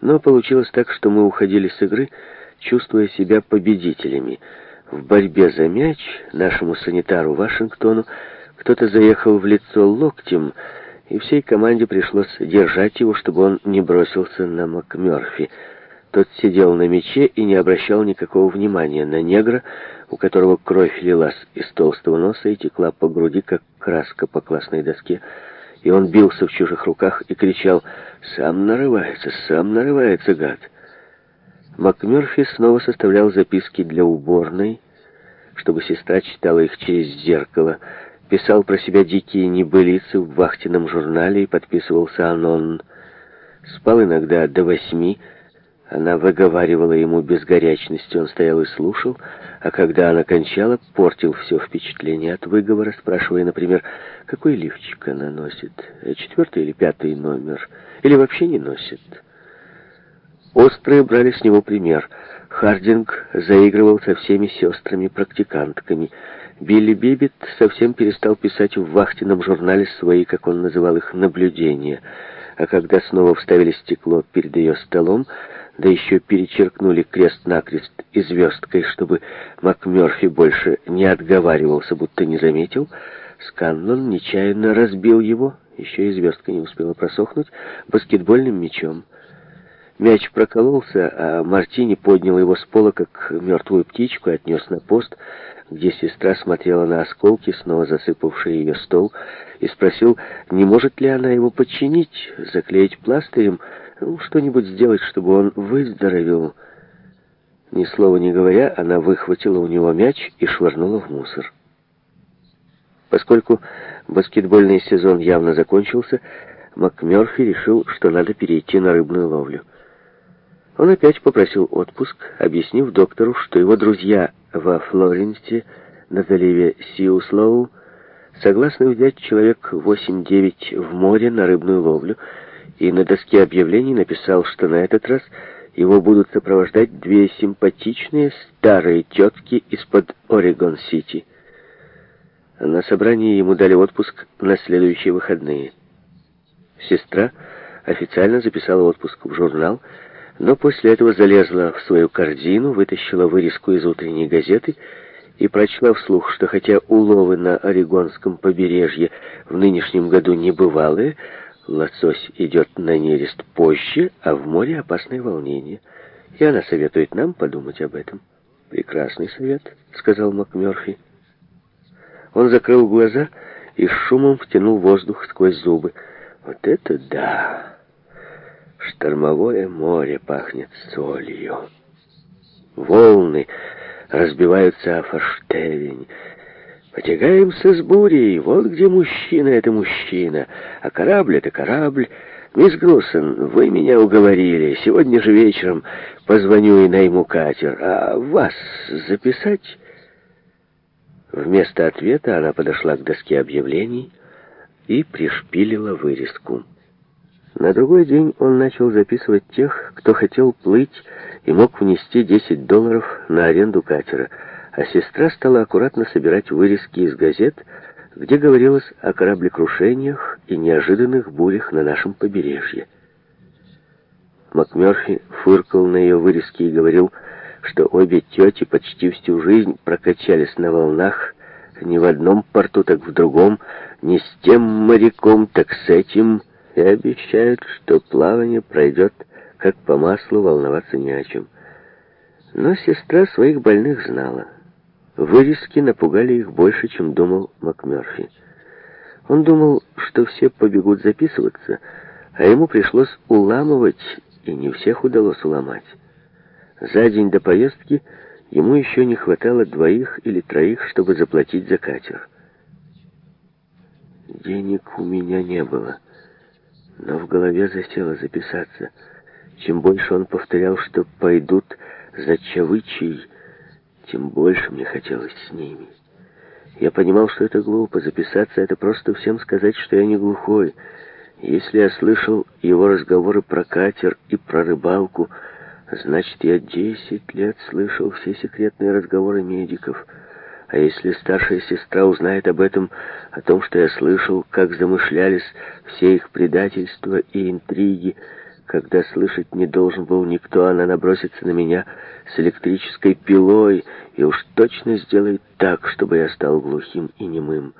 Но получилось так, что мы уходили с игры, чувствуя себя победителями. В борьбе за мяч нашему санитару Вашингтону кто-то заехал в лицо локтем, и всей команде пришлось держать его, чтобы он не бросился на МакМёрфи. Тот сидел на мяче и не обращал никакого внимания на негра, у которого кровь лилась из толстого носа и текла по груди, как краска по классной доске, и он бился в чужих руках и кричал «Сам нарывается, сам нарывается, гад!». Макмёрфи снова составлял записки для уборной, чтобы сестра читала их через зеркало, писал про себя дикие небылицы в вахтенном журнале и подписывался «Анон». Спал иногда до восьми, она выговаривала ему без горячности, он стоял и слушал, а когда она кончала, портил все впечатление от выговора, спрашивая, например, какой лифчик она носит, четвертый или пятый номер, или вообще не носит. Острые брали с него пример. Хардинг заигрывал со всеми сестрами-практикантками. Билли Бибит совсем перестал писать в вахтенном журнале свои, как он называл их, наблюдения. А когда снова вставили стекло перед ее столом, да еще перечеркнули крест-накрест и звездкой, чтобы МакМерфи больше не отговаривался, будто не заметил, Сканлон нечаянно разбил его, еще и звездка не успела просохнуть, баскетбольным мячом. Мяч прокололся, а Мартини поднял его с пола, как мертвую птичку, и отнес на пост, где сестра смотрела на осколки, снова засыпавшие ее стол, и спросил, не может ли она его подчинить, заклеить пластырем, ну, что-нибудь сделать, чтобы он выздоровел. Ни слова не говоря, она выхватила у него мяч и швырнула в мусор. Поскольку баскетбольный сезон явно закончился, МакМёрфи решил, что надо перейти на рыбную ловлю. Он опять попросил отпуск, объяснив доктору, что его друзья во Флоренте на заливе Сиуслоу согласны взять человек 8-9 в море на рыбную ловлю, и на доске объявлений написал, что на этот раз его будут сопровождать две симпатичные старые тетки из-под Орегон-Сити. На собрании ему дали отпуск на следующие выходные. Сестра официально записала отпуск в журнал, но после этого залезла в свою корзину, вытащила вырезку из утренней газеты и прочла вслух, что хотя уловы на Орегонском побережье в нынешнем году небывалые, Лосось идет на нерест позже, а в море опасное волнение. И она советует нам подумать об этом. «Прекрасный совет», — сказал МакМёрфи. Он закрыл глаза и шумом втянул воздух сквозь зубы. «Вот это да! Штормовое море пахнет солью. Волны разбиваются о форштевень». Потягаемся с бурей, вот где мужчина — это мужчина, а корабль — это корабль. Мисс Груссен, вы меня уговорили, сегодня же вечером позвоню и найму катер, а вас записать?» Вместо ответа она подошла к доске объявлений и пришпилила вырезку. На другой день он начал записывать тех, кто хотел плыть и мог внести 10 долларов на аренду катера — а сестра стала аккуратно собирать вырезки из газет, где говорилось о кораблекрушениях и неожиданных бурях на нашем побережье. МакМерфи фыркал на ее вырезки и говорил, что обе тети почти всю жизнь прокачались на волнах, ни в одном порту, так в другом, не с тем моряком, так с этим, и обещают, что плавание пройдет как по маслу, волноваться не о чем. Но сестра своих больных знала — Вырезки напугали их больше, чем думал МакМерфи. Он думал, что все побегут записываться, а ему пришлось уламывать, и не всех удалось уломать. За день до поездки ему еще не хватало двоих или троих, чтобы заплатить за катер. Денег у меня не было, но в голове засело записаться. Чем больше он повторял, что пойдут за Чавычей, тем больше мне хотелось с ними. Я понимал, что это глупо, записаться — это просто всем сказать, что я не глухой. Если я слышал его разговоры про катер и про рыбалку, значит, я десять лет слышал все секретные разговоры медиков. А если старшая сестра узнает об этом, о том, что я слышал, как замышлялись все их предательства и интриги, когда слышать не должен был никто, она набросится на меня с электрической пилой и уж точно сделает так, чтобы я стал глухим и немым.